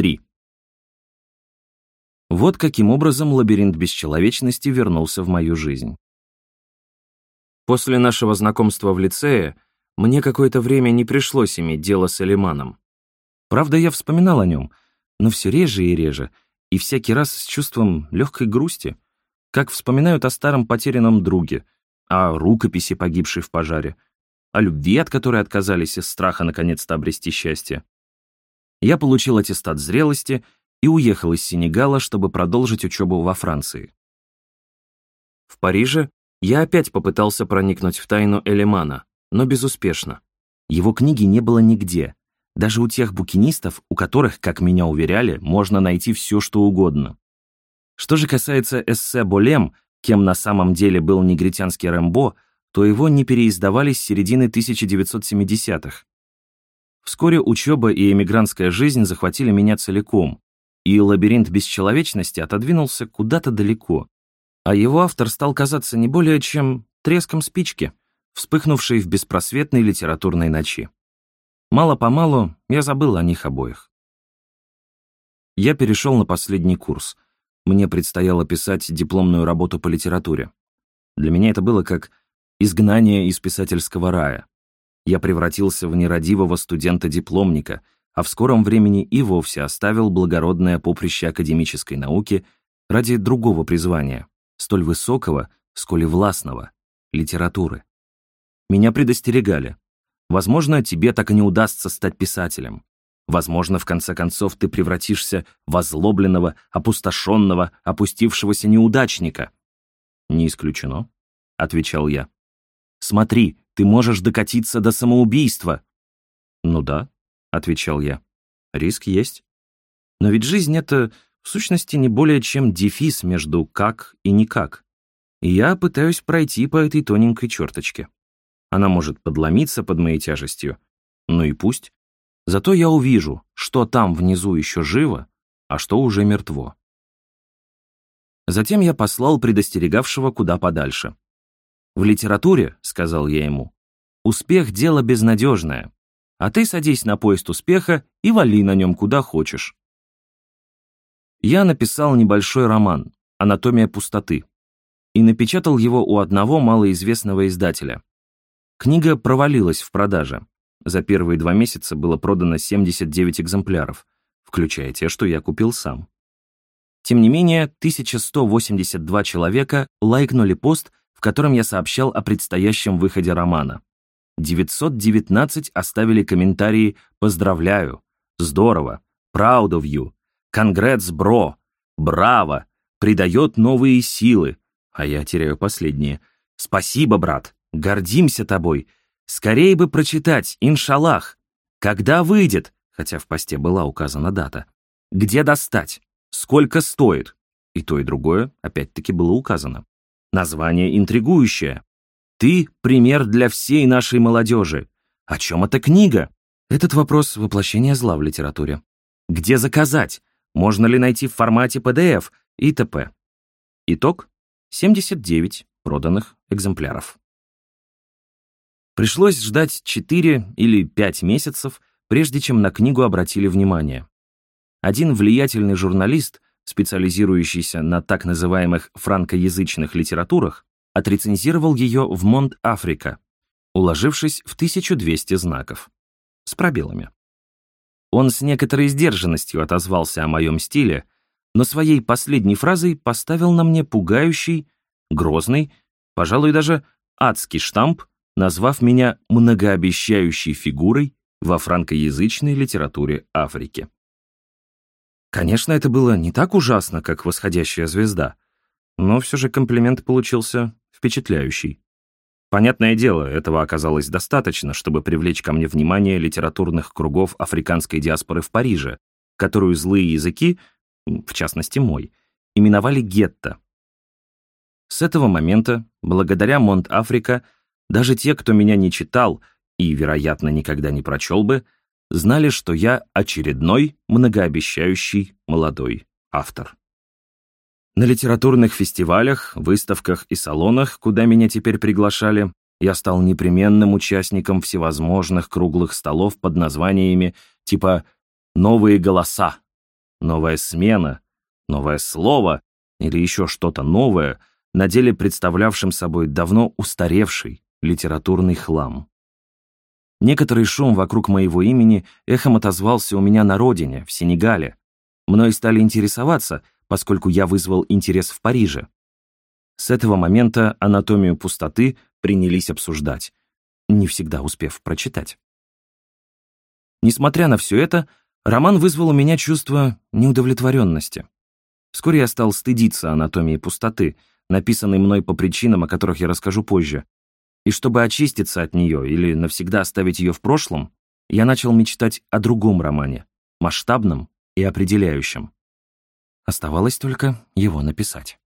3. Вот каким образом лабиринт бесчеловечности вернулся в мою жизнь. После нашего знакомства в лицее мне какое-то время не пришлось иметь дело с Элиманом. Правда, я вспоминал о нем, но все реже и реже, и всякий раз с чувством легкой грусти, как вспоминают о старом потерянном друге, о рукописи, погибшей в пожаре, о любви, от которой отказались из страха наконец-то обрести счастье. Я получил аттестат зрелости и уехал из Сенегала, чтобы продолжить учебу во Франции. В Париже я опять попытался проникнуть в тайну Элемана, но безуспешно. Его книги не было нигде, даже у тех букинистов, у которых, как меня уверяли, можно найти все, что угодно. Что же касается эссе Болем, кем на самом деле был негритянский Рэмбо, то его не переиздавали с середины 1970-х. Вскоре учеба и эмигрантская жизнь захватили меня целиком, и лабиринт бесчеловечности отодвинулся куда-то далеко, а его автор стал казаться не более чем треском спички, вспыхнувшей в беспросветной литературной ночи. Мало-помалу я забыл о них обоих. Я перешел на последний курс. Мне предстояло писать дипломную работу по литературе. Для меня это было как изгнание из писательского рая. Я превратился в нерадивого студента-дипломника, а в скором времени и вовсе оставил благородное поприще академической науки ради другого призвания, столь высокого, сколь и властного — литературы. Меня предостерегали. Возможно, тебе так и не удастся стать писателем. Возможно, в конце концов, ты превратишься в озлобленного, опустошенного, опустившегося неудачника. «Не исключено», — отвечал я. «Смотри, ты можешь докатиться до самоубийства». «Ну да», — отвечал я. «Риск есть. Но ведь жизнь — это, в сущности, не более чем дефис между «как» и «никак». И я пытаюсь пройти по этой тоненькой черточке. Она может подломиться под моей тяжестью. Ну и пусть. Зато я увижу, что там внизу еще живо, а что уже мертво. Затем я послал предостерегавшего куда подальше. «В литературе, — сказал я ему, — успех — дело безнадежное, а ты садись на поезд успеха и вали на нем куда хочешь». Я написал небольшой роман «Анатомия пустоты» и напечатал его у одного малоизвестного издателя. Книга провалилась в продаже. За первые два месяца было продано 79 экземпляров, включая те, что я купил сам. Тем не менее, 1182 человека лайкнули пост, в котором я сообщал о предстоящем выходе романа. 919 оставили комментарии «Поздравляю», «Здорово», «Proud of you», «Congrats, бро», «Браво», «Придает новые силы», а я теряю последние. «Спасибо, брат», Гордимся тобой. Скорее бы прочитать, иншаллах. Когда выйдет, хотя в посте была указана дата. Где достать? Сколько стоит? И то, и другое, опять-таки, было указано. Название интригующее. Ты — пример для всей нашей молодежи. О чем эта книга? Этот вопрос — воплощение зла в литературе. Где заказать? Можно ли найти в формате PDF и т.п. Итог — 79 проданных экземпляров. Пришлось ждать 4 или 5 месяцев, прежде чем на книгу обратили внимание. Один влиятельный журналист, специализирующийся на так называемых франкоязычных литературах, отрецензировал ее в Монт Африка, уложившись в 1200 знаков. С пробелами. Он с некоторой сдержанностью отозвался о моем стиле, но своей последней фразой поставил на мне пугающий, грозный, пожалуй, даже адский штамп назвав меня многообещающей фигурой во франкоязычной литературе Африки. Конечно, это было не так ужасно, как «Восходящая звезда», но все же комплимент получился впечатляющий. Понятное дело, этого оказалось достаточно, чтобы привлечь ко мне внимание литературных кругов африканской диаспоры в Париже, которую злые языки, в частности мой, именовали гетто. С этого момента, благодаря Монд-Африка, даже те, кто меня не читал и, вероятно, никогда не прочел бы, знали, что я очередной многообещающий молодой автор. На литературных фестивалях, выставках и салонах, куда меня теперь приглашали, я стал непременным участником всевозможных круглых столов под названиями типа «Новые голоса», новая смена, новое слово или еще что-то новое, на деле представлявшим собой давно устаревший литературный хлам. Некоторый шум вокруг моего имени эхом отозвался у меня на родине, в Сенегале. Мной стали интересоваться, поскольку я вызвал интерес в Париже. С этого момента анатомию пустоты принялись обсуждать, не всегда успев прочитать. Несмотря на все это, роман вызвал у меня чувство неудовлетворенности. Вскоре я стал стыдиться анатомии пустоты, написанной мной по причинам, о которых я расскажу позже. И чтобы очиститься от нее или навсегда оставить ее в прошлом, я начал мечтать о другом романе, масштабном и определяющем. Оставалось только его написать.